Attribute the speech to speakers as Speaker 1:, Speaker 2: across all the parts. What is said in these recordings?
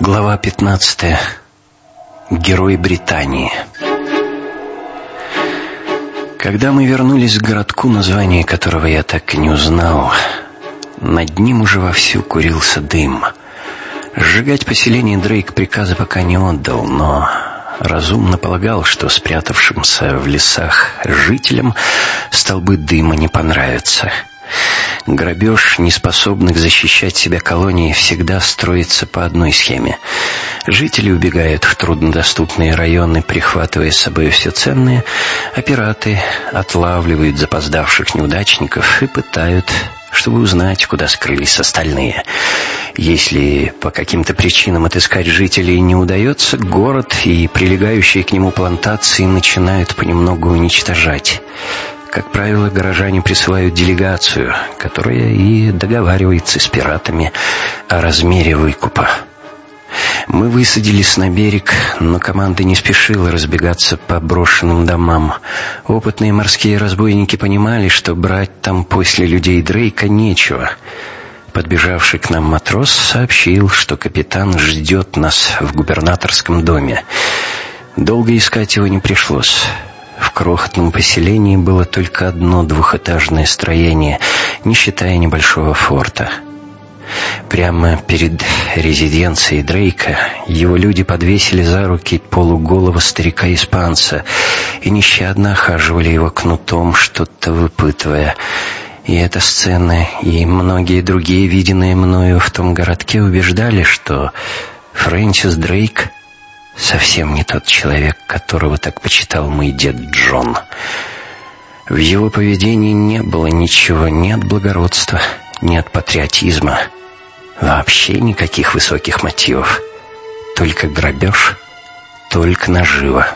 Speaker 1: Глава 15. Герой Британии. Когда мы вернулись к городку, название которого я так и не узнал, над ним уже вовсю курился дым. Сжигать поселение Дрейк приказа пока не отдал, но разумно полагал, что спрятавшимся в лесах жителям столбы дыма не понравятся. Грабеж неспособных защищать себя колонии всегда строится по одной схеме. Жители убегают в труднодоступные районы, прихватывая с собой все ценное, а пираты отлавливают запоздавших неудачников и пытают чтобы узнать, куда скрылись остальные. Если по каким-то причинам отыскать жителей не удается, город и прилегающие к нему плантации начинают понемногу уничтожать. Как правило, горожане присылают делегацию, которая и договаривается с пиратами о размере выкупа. Мы высадились на берег, но команда не спешила разбегаться по брошенным домам. Опытные морские разбойники понимали, что брать там после людей Дрейка нечего. Подбежавший к нам матрос сообщил, что капитан ждет нас в губернаторском доме. Долго искать его не пришлось. В крохотном поселении было только одно двухэтажное строение, не считая небольшого форта. Прямо перед резиденцией Дрейка его люди подвесили за руки полуголого старика-испанца и нещадно охаживали его кнутом, что-то выпытывая. И эта сцена, и многие другие, виденные мною в том городке, убеждали, что Фрэнсис Дрейк Совсем не тот человек, которого так почитал мой дед Джон. В его поведении не было ничего ни от благородства, ни от патриотизма. Вообще никаких высоких мотивов. Только грабеж, только наживо.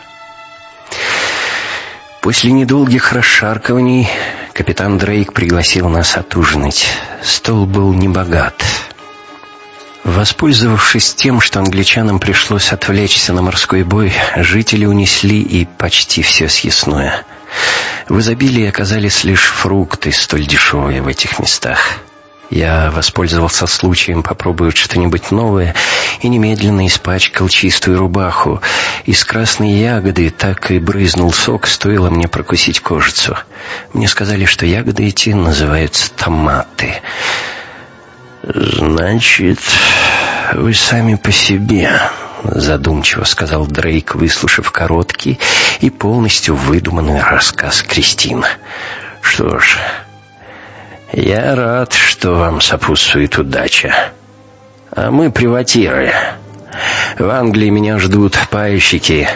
Speaker 1: После недолгих расшаркиваний капитан Дрейк пригласил нас отужинать. Стол был небогат — Воспользовавшись тем, что англичанам пришлось отвлечься на морской бой, жители унесли и почти все съестное. В изобилии оказались лишь фрукты, столь дешевые в этих местах. Я воспользовался случаем попробовать что-нибудь новое и немедленно испачкал чистую рубаху. Из красной ягоды так и брызнул сок, стоило мне прокусить кожицу. Мне сказали, что ягоды эти называются томаты.
Speaker 2: «Значит, вы сами по себе», — задумчиво сказал Дрейк, выслушав короткий и полностью выдуманный рассказ Кристины. «Что ж, я рад, что вам сопутствует удача. А мы приватиры. В Англии меня ждут пайщики.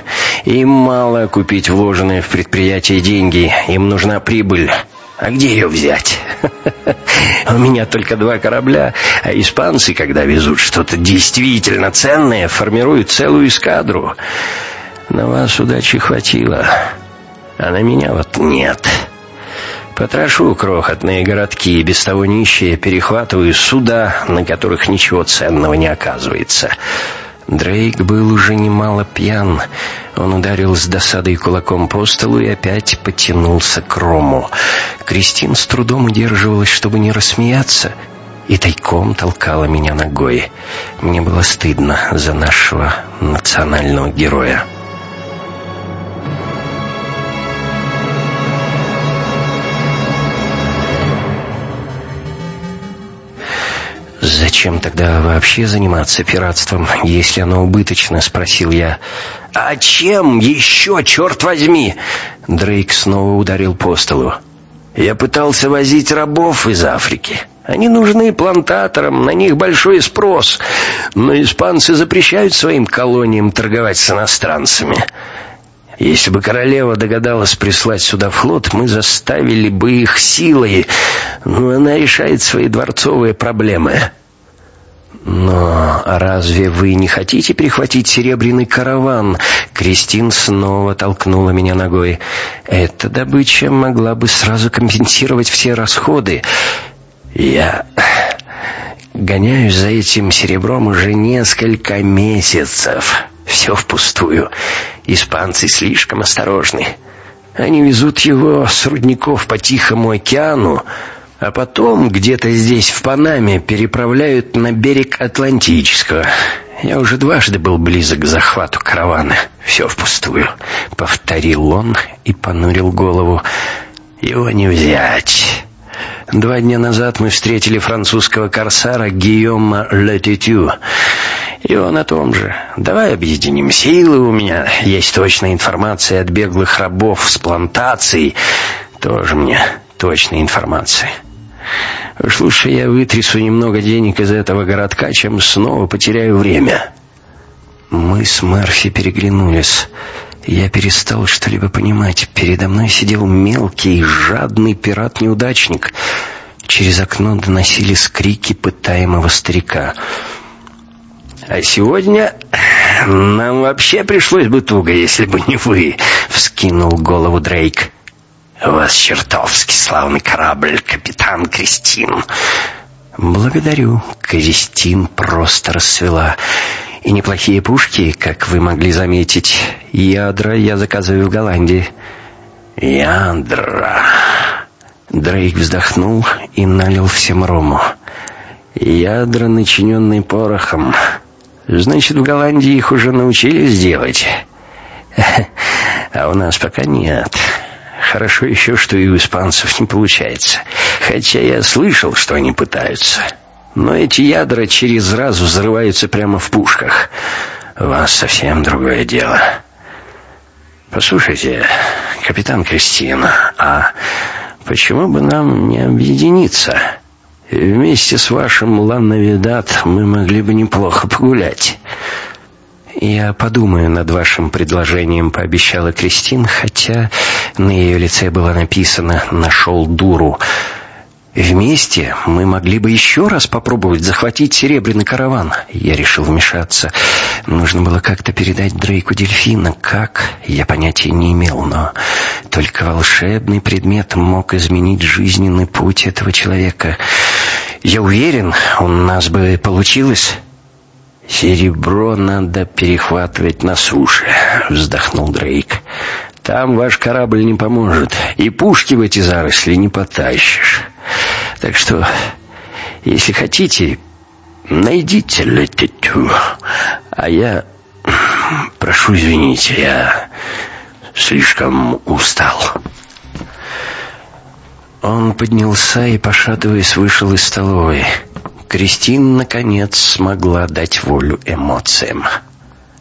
Speaker 2: Им мало купить вложенные в предприятие деньги, им нужна прибыль». А где ее взять? У меня только два корабля, а испанцы, когда везут что-то действительно ценное, формируют целую эскадру. На вас удачи хватило, а на меня вот нет. Потрошу крохотные городки, без того нищие, перехватываю суда, на которых ничего ценного не оказывается. Дрейк был уже немало пьян. Он ударил с досадой кулаком по столу и опять потянулся к рому. Кристин с трудом удерживалась, чтобы не рассмеяться, и тайком толкала меня ногой. Мне было стыдно за нашего национального героя.
Speaker 1: «Зачем тогда вообще заниматься пиратством, если оно убыточно?» — спросил я.
Speaker 2: «А чем еще, черт возьми?» Дрейк снова ударил по столу. «Я пытался возить рабов из Африки. Они нужны плантаторам, на них большой спрос. Но испанцы запрещают своим колониям торговать с иностранцами. Если бы королева догадалась прислать сюда флот, мы заставили бы их силой. Но она решает свои дворцовые проблемы.
Speaker 1: «Но разве вы не хотите прихватить серебряный караван?» Кристин снова толкнула меня ногой. «Эта добыча могла бы сразу компенсировать все расходы».
Speaker 2: «Я гоняюсь за этим серебром уже несколько месяцев». Все впустую. Испанцы слишком осторожны. Они везут его с рудников по Тихому океану, а потом где-то здесь, в Панаме, переправляют на берег Атлантического.
Speaker 1: Я уже дважды был близок к захвату каравана. Все впустую. Повторил он и понурил голову. Его не взять. Два дня назад мы встретили французского корсара Гийома Летитю. И он о том же. Давай объединим силы. У меня есть точная информация от беглых рабов с плантацией. Тоже мне точная информация. Уж лучше я вытрясу немного денег из этого городка, чем снова потеряю время. Мы с Мерфи переглянулись. Я перестал что-либо понимать. Передо мной сидел мелкий, жадный пират-неудачник. Через окно доносились крики пытаемого старика. «А сегодня нам вообще пришлось бы туго, если бы не вы», — вскинул голову Дрейк. «У вас чертовски славный корабль, капитан Кристин». «Благодарю». Кристин просто расцвела. И неплохие пушки, как вы могли заметить. Ядра я заказываю в Голландии. Ядра. Дрейк вздохнул и налил всем рому. Ядра, начиненные порохом. Значит, в Голландии их уже научились делать. А у нас пока нет. Хорошо еще, что и у испанцев не получается. Хотя я слышал, что они пытаются. Но эти ядра через раз взрываются прямо в пушках. У вас совсем другое дело. Послушайте, капитан Кристина, а почему бы нам не объединиться? Вместе с вашим Ланновидат мы могли бы неплохо погулять. «Я подумаю над вашим предложением», — пообещала Кристин, хотя на ее лице было написано «нашел дуру». Вместе мы могли бы еще раз попробовать захватить серебряный караван. Я решил вмешаться. Нужно было как-то передать Дрейку дельфина. Как? Я понятия не имел, но только волшебный предмет мог изменить жизненный путь этого человека. Я уверен, у нас бы получилось. «Серебро надо перехватывать на суше», — вздохнул Дрейк. «Там ваш корабль не поможет, и пушки в эти заросли не потащишь. Так что, если хотите, найдите Лететю, а я... Прошу извините, я слишком устал». Он поднялся и, пошатываясь, вышел из столовой. Кристин, наконец, смогла дать волю эмоциям.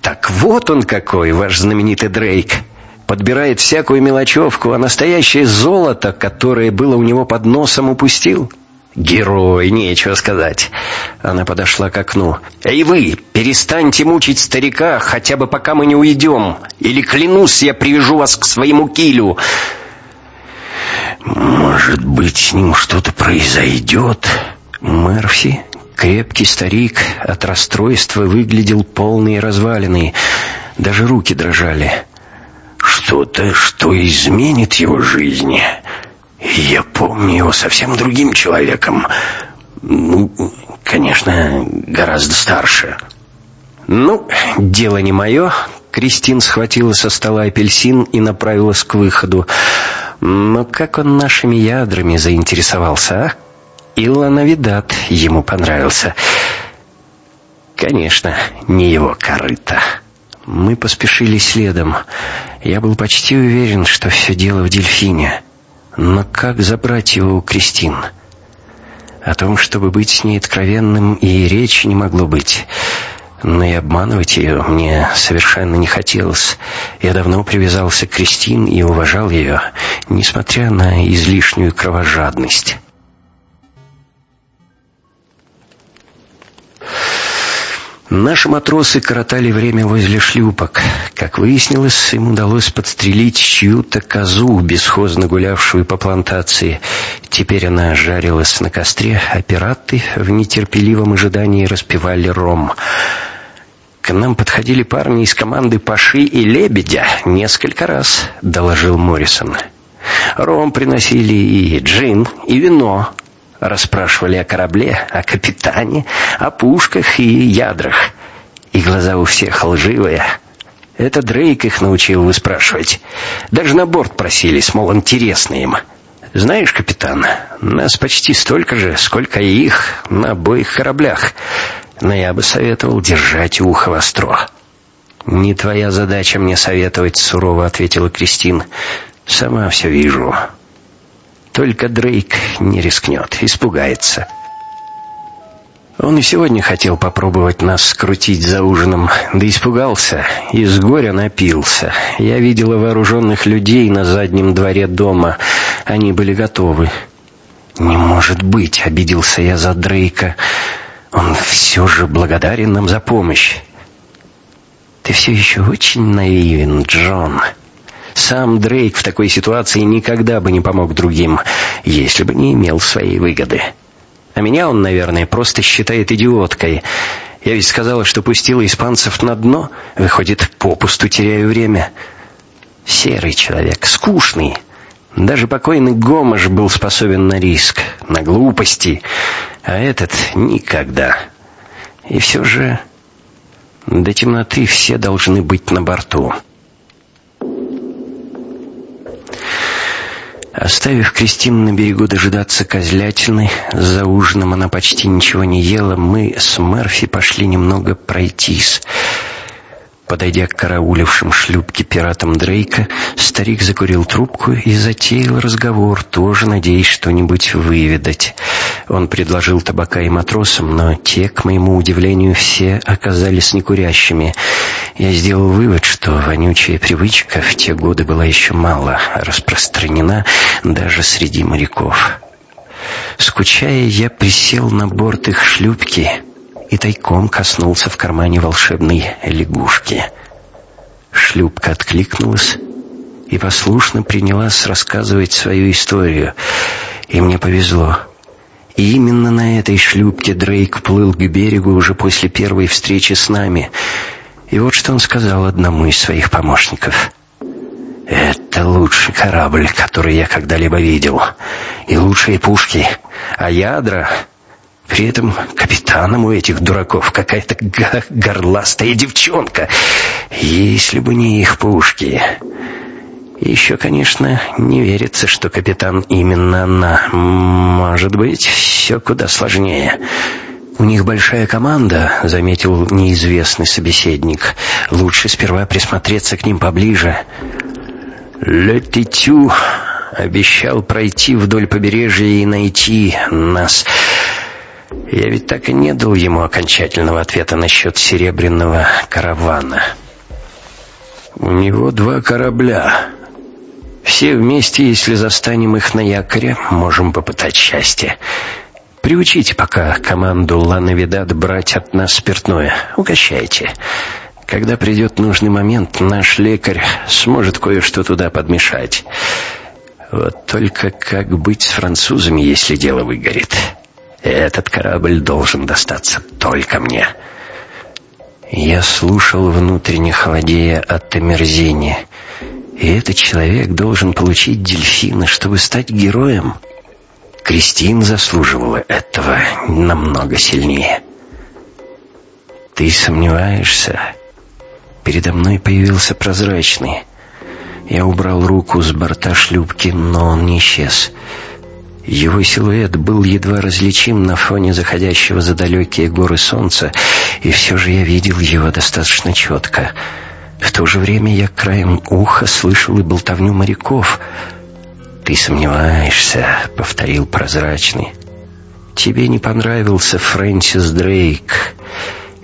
Speaker 1: «Так вот он какой, ваш знаменитый Дрейк!» Подбирает всякую мелочевку, а настоящее золото, которое было у него под носом, упустил. Герой, нечего сказать. Она подошла к окну. «Эй вы, перестаньте мучить старика, хотя бы пока мы не уйдем. Или, клянусь, я привяжу вас к своему килю». «Может быть, с ним что-то произойдет?» Мерфи, крепкий старик, от расстройства выглядел полный и разваленный. Даже руки дрожали. Что-то, что изменит его жизнь. Я помню его совсем другим человеком. Ну, конечно, гораздо старше. Ну, дело не мое. Кристин схватила со стола апельсин и направилась к выходу. Но как он нашими ядрами заинтересовался, а? Иллановидат ему понравился. Конечно, не его корыто. Мы поспешили следом. Я был почти уверен, что все дело в дельфине. Но как забрать его у Кристин? О том, чтобы быть с ней откровенным, и речи не могло быть. Но и обманывать ее мне совершенно не хотелось. Я давно привязался к Кристин и уважал ее, несмотря на излишнюю кровожадность. Наши матросы коротали время возле шлюпок. Как выяснилось, им удалось подстрелить чью-то козу, бесхозно гулявшую по плантации. Теперь она жарилась на костре, а пираты в нетерпеливом ожидании распивали ром. К нам подходили парни из команды Паши и Лебедя несколько раз, доложил Моррисон. Ром приносили и джин, и вино, Расспрашивали о корабле, о капитане, о пушках и ядрах. И глаза у всех лживые. Это Дрейк их научил выспрашивать. Даже на борт просились, мол, интересно им. Знаешь, капитан, нас почти столько же, сколько и их на обоих кораблях.
Speaker 2: Но я бы советовал держать ухо востро». «Не твоя задача мне советовать», — сурово ответила Кристин. «Сама все вижу. Только Дрейк не рискнет, испугается». Он и сегодня хотел попробовать нас скрутить за ужином, да испугался, и с горя напился. Я видела вооруженных людей на заднем дворе дома. Они были готовы. «Не может быть!» — обиделся я за Дрейка. «Он все же благодарен нам за помощь». «Ты все еще очень наивен, Джон». Сам Дрейк в такой ситуации никогда бы не помог другим, если бы не имел своей выгоды. А меня он, наверное, просто считает идиоткой. Я ведь сказала, что пустила испанцев на дно. Выходит, попусту теряю время. Серый человек, скучный. Даже покойный Гомаш был способен на риск, на глупости, а этот никогда. И все же до темноты все должны быть на борту. Оставив Кристину на берегу дожидаться козлятины, за ужином она почти ничего не ела, мы с Мерфи пошли немного пройтись. Подойдя к караулившим шлюпке пиратам Дрейка, старик закурил трубку и затеял разговор, тоже надеясь что-нибудь выведать. Он предложил табака и матросам, но те, к моему удивлению, все оказались некурящими. Я сделал вывод, что вонючая привычка в те годы была еще мало распространена даже среди моряков. Скучая, я присел на борт их шлюпки и тайком коснулся в кармане волшебной лягушки. Шлюпка откликнулась и послушно принялась рассказывать свою историю. И мне повезло. И именно на этой шлюпке Дрейк плыл к берегу уже после первой встречи с нами. И вот что он сказал одному из своих помощников. «Это лучший корабль, который я когда-либо видел. И лучшие пушки. А ядра при этом капитаном у этих дураков какая-то горластая девчонка. Если бы не их пушки. Еще, конечно, не верится, что капитан именно она. Может быть, все куда сложнее. «У них большая команда», — заметил неизвестный собеседник. «Лучше сперва присмотреться к ним поближе». Летитю обещал пройти вдоль побережья и найти нас. Я ведь так и не дал ему окончательного ответа насчет серебряного каравана. У него два корабля. Все вместе, если застанем их на якоре, можем попытать счастье. Приучите пока команду Лановидат брать от нас спиртное. Угощайте. Когда придет нужный момент, наш лекарь сможет кое-что туда подмешать. Вот только как быть с французами, если дело выгорит?» Этот корабль должен достаться только мне. Я слушал внутренне холодея от омерзения. И этот человек должен получить дельфина, чтобы стать героем. Кристин заслуживала этого намного сильнее. Ты сомневаешься? Передо мной появился прозрачный. Я убрал руку с борта шлюпки, но он не исчез. Его силуэт был едва различим на фоне заходящего за далекие горы солнца, и все же я видел его достаточно четко. В то же время я краем уха слышал и болтовню моряков. «Ты сомневаешься», — повторил прозрачный. «Тебе не понравился Фрэнсис Дрейк,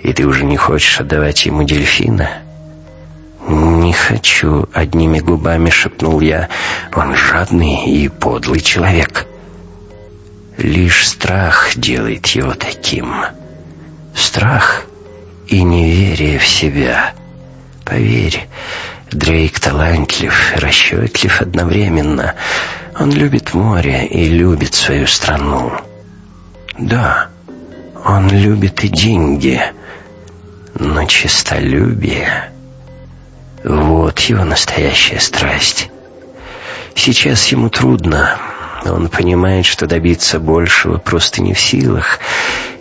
Speaker 2: и ты уже не хочешь отдавать ему дельфина?» «Не хочу», — одними губами шепнул я. «Он жадный и подлый человек». Лишь страх делает его таким. Страх и неверие в себя. Поверь, Дрейк талантлив расчетлив одновременно. Он любит море и любит свою страну. Да, он любит и деньги, но честолюбие — вот его настоящая страсть. Сейчас ему трудно, он понимает, что добиться большего просто не в силах.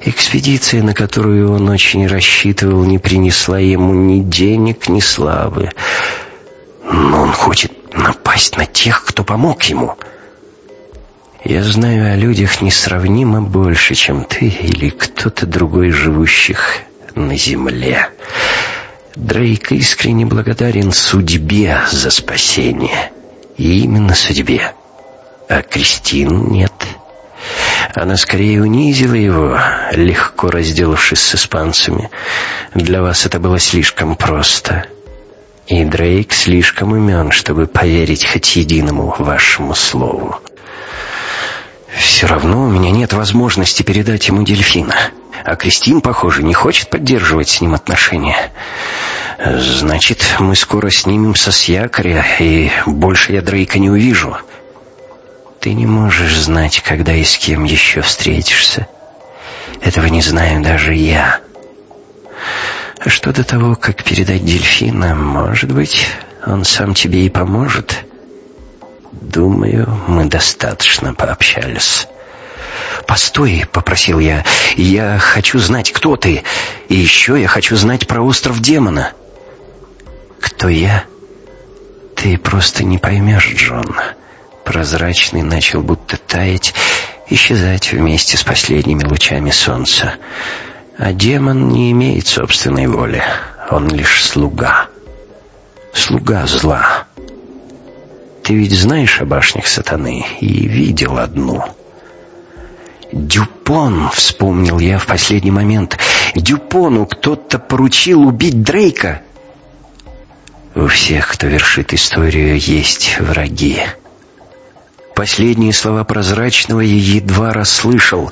Speaker 2: Экспедиция, на которую он очень рассчитывал, не принесла ему ни денег, ни славы. Но он хочет напасть на тех, кто помог ему.
Speaker 1: Я знаю о людях несравнимо больше, чем ты или кто-то другой живущих на земле. Дрейк искренне благодарен судьбе за спасение. И именно судьбе. А Кристин нет. Она скорее унизила его, легко разделавшись с испанцами. Для вас это было слишком просто. И Дрейк слишком умен, чтобы поверить хоть единому вашему слову. Все равно у меня нет возможности передать ему дельфина. А Кристин, похоже, не хочет поддерживать с ним отношения. Значит, мы скоро снимемся с якоря, и больше я Дрейка не увижу. Ты не можешь знать, когда и с кем еще встретишься. Этого не знаю даже я. А что до того, как передать дельфина, может быть, он сам тебе и поможет. Думаю, мы достаточно пообщались. «Постой», — попросил я, — «я хочу знать, кто ты, и еще я хочу знать про остров демона». «Кто я?» «Ты просто не поймешь, Джон». Прозрачный начал будто таять, исчезать вместе с последними лучами солнца. А демон не имеет собственной воли, он лишь слуга. Слуга зла. Ты ведь знаешь о башнях сатаны и видел одну. «Дюпон!» — вспомнил я в последний момент. «Дюпону кто-то поручил убить Дрейка!» У всех, кто вершит историю, есть враги. Последние слова прозрачного я едва расслышал.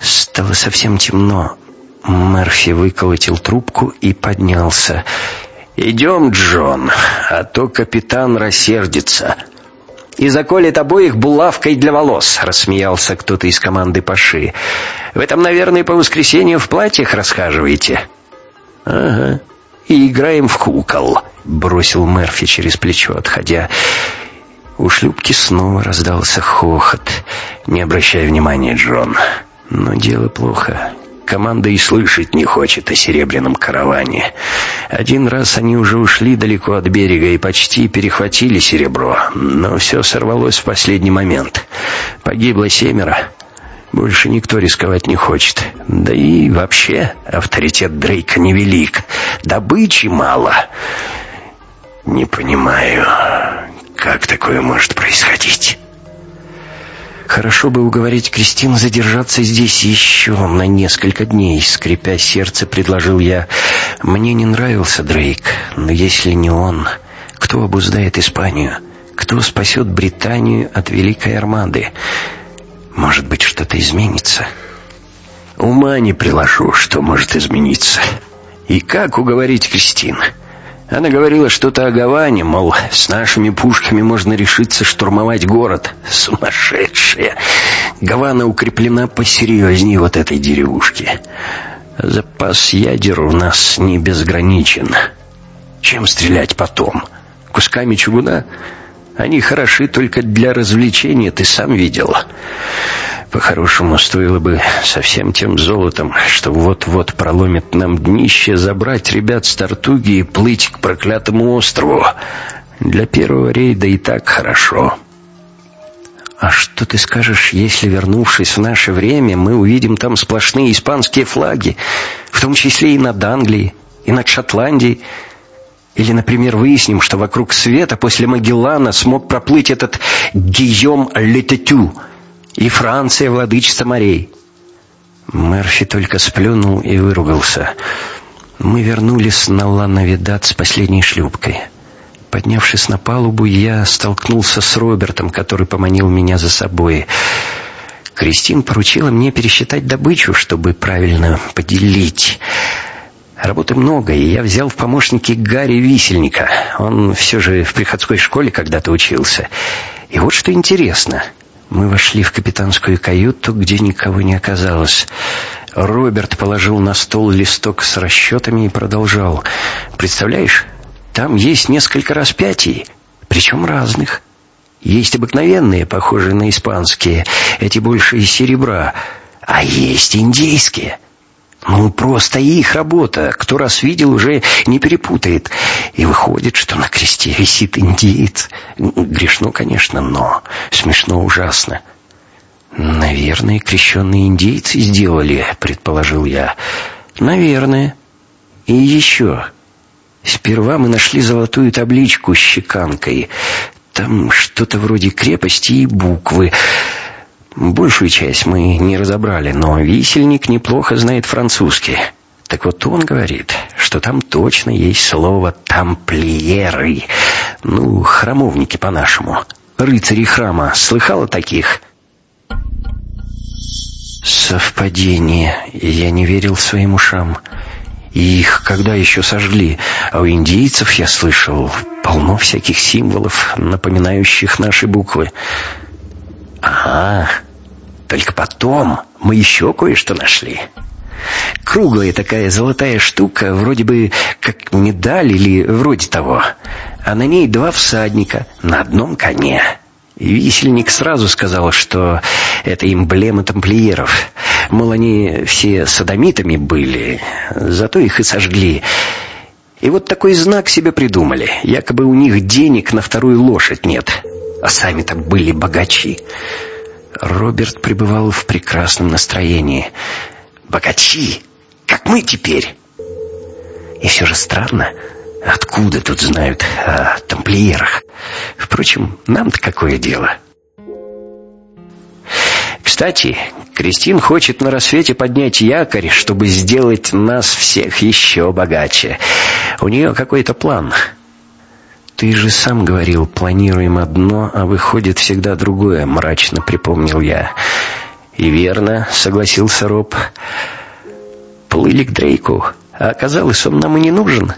Speaker 1: Стало совсем темно. Мерфи выколотил трубку и поднялся. «Идем, Джон, а то капитан рассердится» и заколет обоих булавкой для волос», — рассмеялся кто-то из команды Паши. «Вы там, наверное, по воскресеньям в платьях расхаживаете?» «Ага, и играем в кукол», — бросил Мерфи через плечо, отходя. У шлюпки снова раздался хохот. «Не обращай внимания, Джон, но дело плохо. Команда и слышать не хочет о серебряном караване. Один раз они уже ушли далеко от берега и почти перехватили серебро, но все сорвалось в последний момент. Погибло семеро. Больше никто рисковать не хочет. Да и вообще авторитет Дрейка невелик. Добычи мало. Не понимаю, как такое может происходить. Хорошо бы уговорить Кристину задержаться здесь еще на несколько дней, скрипя сердце, предложил я. Мне не нравился Дрейк, но если не он, кто обуздает Испанию? Кто спасет Британию от Великой Армады? Может быть, что-то изменится? Ума не приложу, что может измениться. И как уговорить Кристину? Она говорила что-то о Гаване, мол, с нашими пушками можно решиться штурмовать город. Сумасшедшая! Гавана укреплена посерьезнее вот этой деревушки. Запас ядер у нас не безграничен. Чем стрелять потом? Кусками чугуна? Они хороши только для развлечения, ты сам видел. По-хорошему, стоило бы со всем тем золотом, что вот-вот проломит нам днище, забрать ребят с Тартуги и плыть к проклятому острову. Для первого рейда и так хорошо. А что ты скажешь, если, вернувшись в наше время, мы увидим там сплошные испанские флаги, в том числе и над Англией, и над Шотландией, или, например, выясним, что вокруг света после Магеллана смог проплыть этот Гийом Лететю — и Франция владычица морей. Мерфи только сплюнул и выругался. Мы вернулись на Лановидат с последней шлюпкой. Поднявшись на палубу, я столкнулся с Робертом, который поманил меня за собой. Кристин поручила мне пересчитать добычу, чтобы правильно поделить. Работы много, и я взял в помощники Гарри Висельника. Он все же в приходской школе когда-то учился. И вот что интересно — мы вошли в капитанскую каюту, где никого не оказалось. Роберт положил на стол листок с расчетами и продолжал. «Представляешь, там есть несколько распятий, причем разных. Есть обыкновенные, похожие на испанские, эти больше из серебра, а есть индейские». Ну, просто их работа. Кто раз видел, уже не перепутает. И выходит, что на кресте висит индиец. Грешно, конечно, но смешно ужасно. «Наверное, крещенные индейцы сделали», — предположил я. «Наверное. И еще. Сперва мы нашли золотую табличку с чеканкой. Там что-то вроде крепости и буквы. Большую часть мы не разобрали, но висельник неплохо знает французский. Так вот он говорит, что там точно есть слово «тамплиеры». Ну, храмовники по-нашему. Рыцари храма. Слыхала таких?» Совпадение. Я не верил своим ушам. Их когда еще сожгли? А у индейцев, я слышал, полно всяких символов, напоминающих наши буквы. Ага, только потом мы еще кое-что нашли. Круглая такая золотая штука, вроде бы как медаль или вроде того. А на ней два всадника на одном коне. И висельник сразу сказал, что это эмблема тамплиеров. Мол, они все садомитами были, зато их и сожгли. И вот такой знак себе придумали. Якобы у них денег на вторую лошадь нет, а сами-то были богачи. Роберт пребывал в прекрасном настроении. «Богачи! Как мы теперь!» И все же странно, Откуда тут знают о тамплиерах? Впрочем, нам-то какое дело? Кстати, Кристин хочет на рассвете поднять якорь, чтобы сделать нас всех еще богаче. У нее какой-то план. Ты же сам говорил, планируем одно, а выходит всегда другое, мрачно припомнил я. И верно, согласился Роб. Плыли к Дрейку, а оказалось, он нам и не нужен.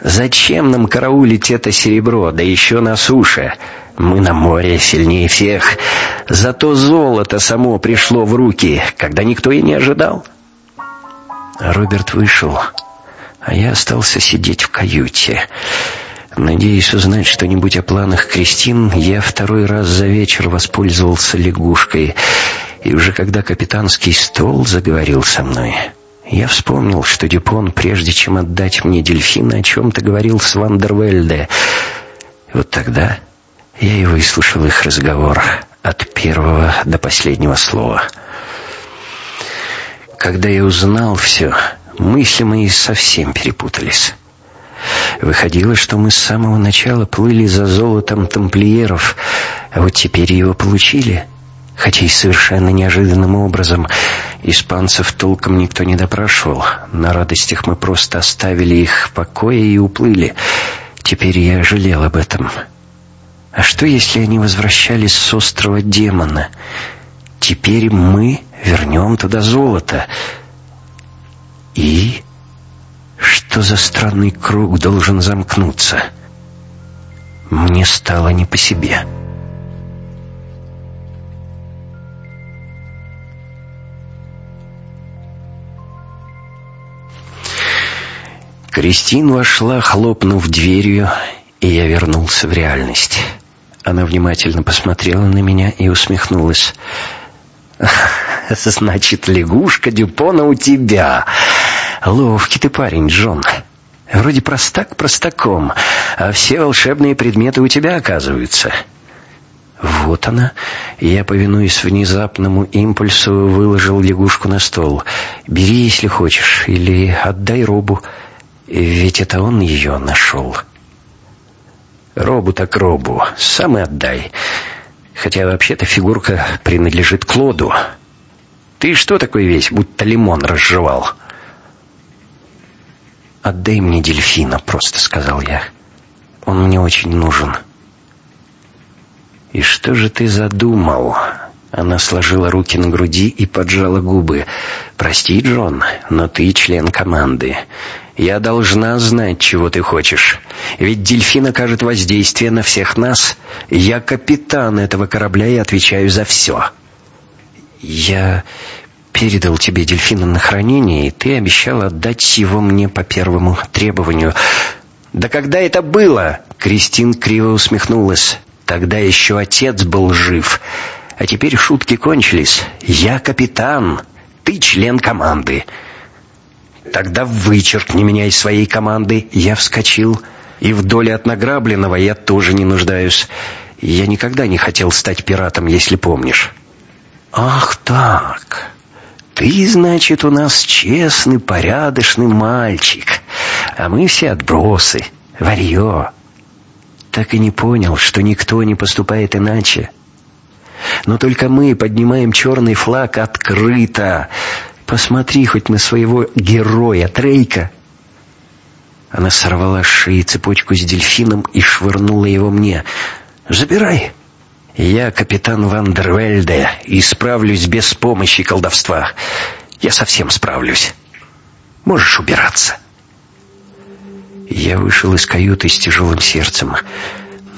Speaker 1: Зачем нам караулить это серебро, да еще на суше? Мы на море сильнее всех. Зато золото само пришло в руки, когда никто и не ожидал. Роберт вышел, а я остался сидеть в каюте. Надеясь узнать что-нибудь о планах Кристин, я второй раз за вечер воспользовался лягушкой. И уже когда капитанский стол заговорил со мной... Я вспомнил, что Дюпон, прежде чем отдать мне дельфина, о чем-то говорил с Вандервельде. Вот тогда я и выслушал их разговор от первого до последнего слова. Когда я узнал все, мысли мои совсем перепутались. Выходило, что мы с самого начала плыли за золотом тамплиеров, а вот теперь его получили — хотя и совершенно неожиданным образом. Испанцев толком никто не допрашивал. На радостях мы просто оставили их в покое и уплыли. Теперь я жалел об этом. А что, если они возвращались с острова Демона? Теперь мы вернем туда золото. И... Что за странный круг должен замкнуться? Мне стало не по себе. Кристин вошла, хлопнув дверью, и я вернулся в реальность. Она внимательно посмотрела на меня и усмехнулась. «Значит, лягушка Дюпона у тебя. Ловкий ты парень, Джон. Вроде простак простаком, а все волшебные предметы у тебя оказываются». Вот она. Я, повинуясь внезапному импульсу, выложил лягушку на стол. «Бери, если хочешь, или отдай робу». Ведь это он ее нашел. Робу так робу, сам и отдай. Хотя вообще-то фигурка принадлежит Клоду. Ты что такой весь, будто лимон разжевал? «Отдай мне дельфина», — просто сказал я. «Он мне очень нужен». «И что же ты задумал?» Она сложила руки на груди и поджала губы. «Прости, Джон, но ты член команды. Я должна знать, чего ты хочешь. Ведь дельфин окажет воздействие на всех нас. Я капитан этого корабля и отвечаю за все». «Я передал тебе дельфина на хранение, и ты обещал отдать его мне по первому требованию». «Да когда это было?» Кристин криво усмехнулась. «Тогда еще отец был жив». А теперь шутки кончились. Я капитан, ты член команды. Тогда вычеркни меня из своей команды. Я вскочил. И в доле от награбленного я тоже не нуждаюсь. Я никогда не хотел стать пиратом, если помнишь. Ах так! Ты, значит, у нас честный, порядочный мальчик, а мы все отбросы, варьё. Так и не понял, что никто не поступает иначе. Но только мы поднимаем черный флаг открыто. Посмотри хоть на своего героя, Трейка. Она сорвала с шеи цепочку с дельфином и швырнула его мне. «Забирай!» «Я капитан Вандервельде и справлюсь без помощи колдовства. Я совсем справлюсь. Можешь убираться». Я вышел из каюты с тяжелым сердцем.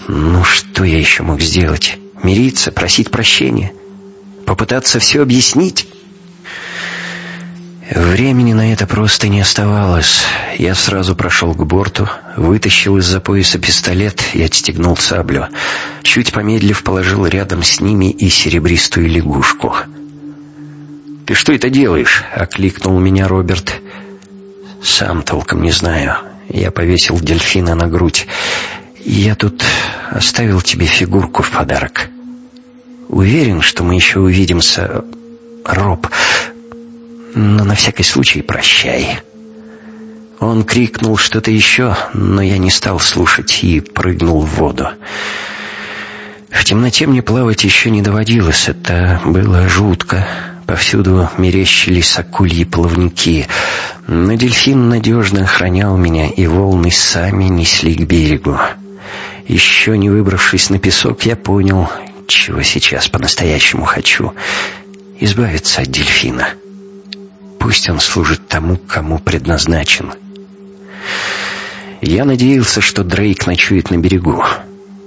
Speaker 1: Ну, что я еще мог сделать? Мириться, просить прощения? Попытаться все объяснить? Времени на это просто не оставалось. Я сразу прошел к борту, вытащил из-за пояса пистолет и отстегнул саблю. Чуть помедлив, положил рядом с ними и серебристую лягушку. «Ты что это делаешь?» — окликнул меня Роберт. «Сам толком не знаю. Я повесил дельфина на грудь. Я тут оставил тебе фигурку в подарок. Уверен, что мы еще увидимся, Роб, но на всякий случай прощай». Он крикнул что-то еще, но я не стал слушать и прыгнул в воду. В темноте мне плавать еще не доводилось, это было жутко. Повсюду мерещились акульи плавники, но дельфин надежно охранял меня, и волны сами несли к берегу. Еще не выбравшись на песок, я понял, чего сейчас по-настоящему хочу — избавиться от дельфина. Пусть он служит тому, кому предназначен. Я надеялся, что Дрейк ночует на берегу.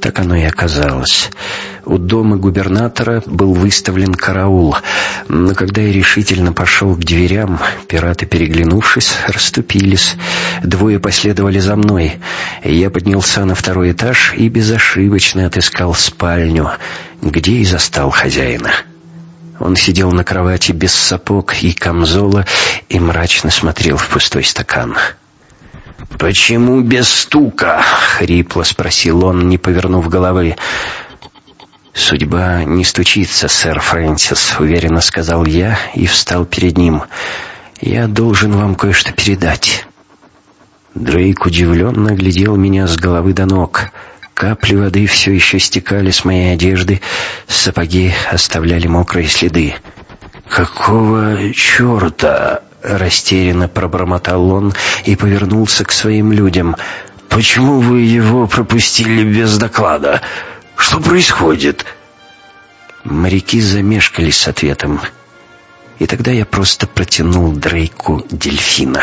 Speaker 1: Так оно и оказалось. У дома губернатора был выставлен караул, но когда я решительно пошел к дверям, пираты, переглянувшись, расступились. Двое последовали за мной. Я поднялся на второй этаж и безошибочно отыскал спальню, где и застал хозяина. Он сидел на кровати без сапог и камзола и мрачно смотрел в пустой стакан. «Почему без стука?» — хрипло спросил он, не повернув головы. «Судьба не стучится, сэр Фрэнсис», — уверенно сказал я и встал перед ним. «Я должен вам кое-что передать». Дрейк удивленно глядел меня с головы до ног. Капли воды все еще стекали с моей одежды, сапоги оставляли мокрые следы. «Какого черта?» Растерянно пробормотал он и повернулся к своим людям. «Почему вы его пропустили без доклада? Что происходит?» Моряки замешкались с ответом. И тогда я просто протянул Дрейку дельфина.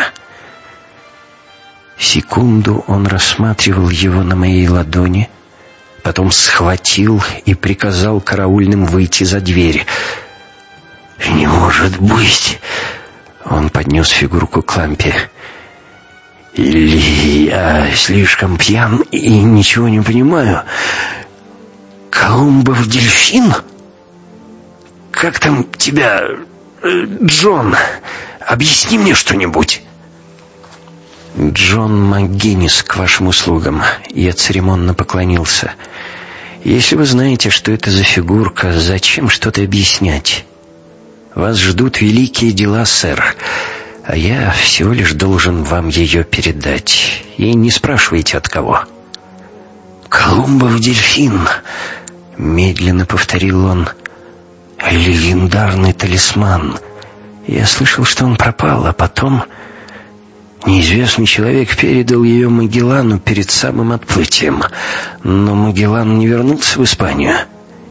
Speaker 1: Секунду он рассматривал его на моей ладони, потом схватил и приказал караульным выйти за дверь. «Не может быть!» Он поднес фигурку к лампе. «Или я слишком пьян и ничего не понимаю? Колумбов дельфин? Как там тебя... Э, Джон? Объясни мне что-нибудь». «Джон МакГиннис, к вашим услугам». Я церемонно поклонился. «Если вы знаете, что это за фигурка, зачем что-то объяснять?» Вас ждут великие дела, сэр, а я всего лишь должен вам ее передать. И не спрашивайте от кого». «Колумбов дельфин», — медленно повторил он, — «легендарный талисман. Я слышал, что он пропал, а потом...» Неизвестный человек передал ее Магеллану перед самым отплытием, но Магеллан не вернулся в Испанию,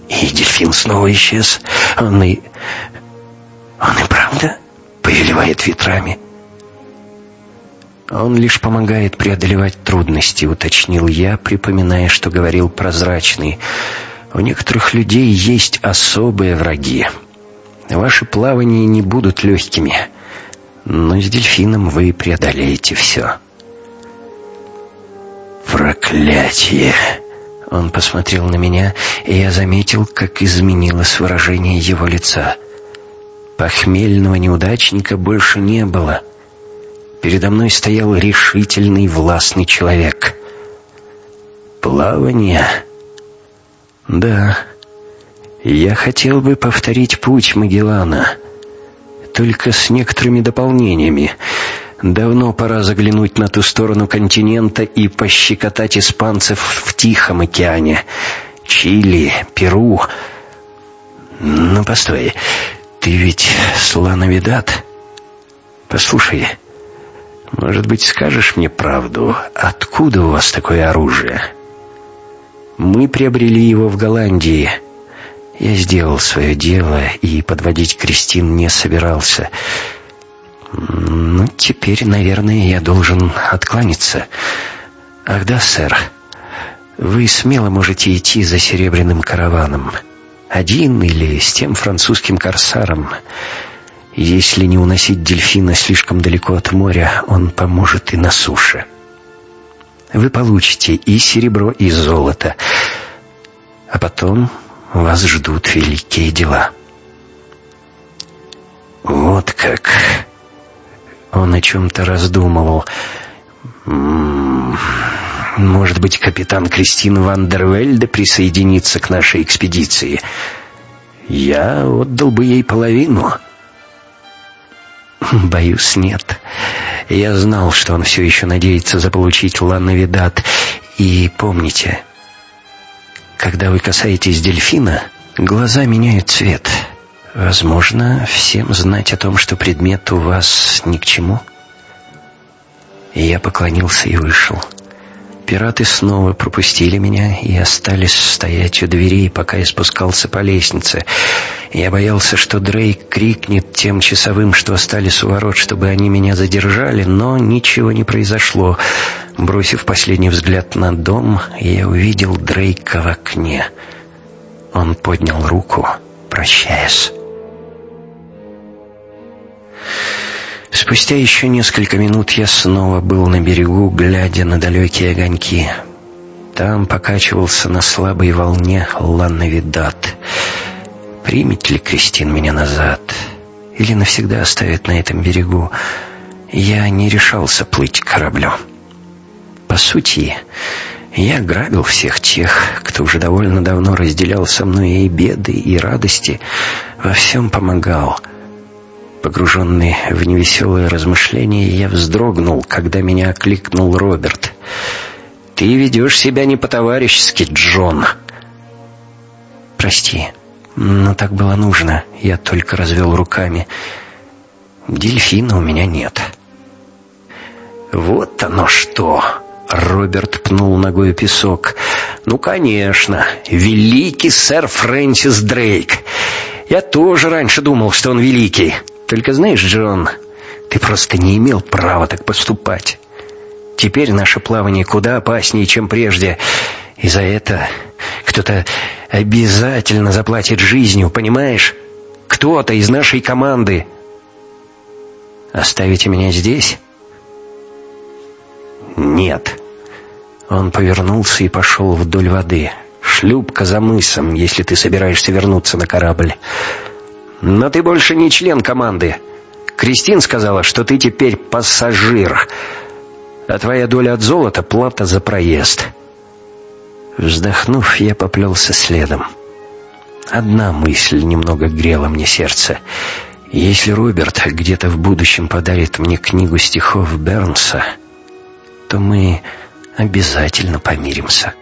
Speaker 1: и дельфин снова исчез. Он и он и правда повелевает ветрами? Он лишь помогает преодолевать трудности, уточнил я, припоминая, что говорил прозрачный. У некоторых людей есть особые враги. Ваши плавания не будут легкими, но с дельфином вы преодолеете все. Проклятие! Он посмотрел на меня, и я заметил, как изменилось выражение его лица. Похмельного неудачника больше не было. Передо мной стоял решительный властный человек. Плавание? Да. Я хотел бы повторить путь Магеллана, только с некоторыми дополнениями. Давно пора заглянуть на ту сторону континента и пощекотать испанцев в Тихом океане. Чили, Перу. Ну, постой, ты ведь слановидат? Послушай, может быть, скажешь мне правду, откуда у вас такое оружие? Мы приобрели его в Голландии. Я сделал свое дело и подводить Кристин не собирался. Ну, теперь, наверное, я должен откланяться. Ах да, сэр, вы смело можете идти за серебряным караваном. Один или с тем французским корсаром. Если не уносить дельфина слишком далеко от моря, он поможет и на суше. Вы получите и серебро, и золото. А потом вас ждут великие дела. Вот как... Он о чем-то раздумывал. М-м, может быть, капитан Кристин Вандервельде присоединится к нашей экспедиции. Я отдал бы ей половину. Боюсь, нет. Я знал, что он все еще надеется заполучить Ланнавидат. И помните, когда вы касаетесь дельфина, глаза меняют цвет. Возможно, всем знать о том, что предмет у вас ни к чему. Я поклонился и вышел. Пираты снова пропустили меня и остались стоять у дверей, пока я спускался по лестнице. Я боялся, что Дрейк крикнет тем часовым, что остались у ворот, чтобы они меня задержали, но ничего не произошло. Бросив последний взгляд на дом, я увидел Дрейка в окне. Он поднял руку, прощаясь. Спустя еще несколько минут я снова был на берегу, глядя на далекие огоньки. Там покачивался на слабой волне Ланнавидат. Примет ли Кристин меня назад? Или навсегда оставит на этом берегу? Я не решался плыть к кораблю. По сути, я грабил всех тех, кто уже довольно давно разделял со мной и беды, и радости, во всем помогал — Погруженный в невеселые размышления, я вздрогнул, когда меня окликнул Роберт. «Ты ведешь себя не по-товарищески, Джон!» «Прости, но так было нужно. Я только развел руками. Дельфина у меня нет». «Вот оно что!» Роберт пнул ногой песок. «Ну, конечно, великий сэр Фрэнсис Дрейк. Я тоже раньше думал, что он великий. Только знаешь, Джон, ты просто не имел права так поступать. Теперь наше плавание куда опаснее, чем прежде. И за это кто-то обязательно заплатит жизнью, понимаешь? Кто-то из нашей команды. Оставите меня здесь? Нет. Он повернулся и пошел вдоль воды. Шлюпка за мысом, если ты собираешься вернуться на корабль. Но ты больше не член команды. Кристин сказала, что ты теперь пассажир. А твоя доля от золота — плата за проезд. Вздохнув, я поплелся следом. Одна мысль немного грела мне сердце. Если Роберт где-то в будущем подарит мне книгу стихов Бернса, то мы обязательно помиримся.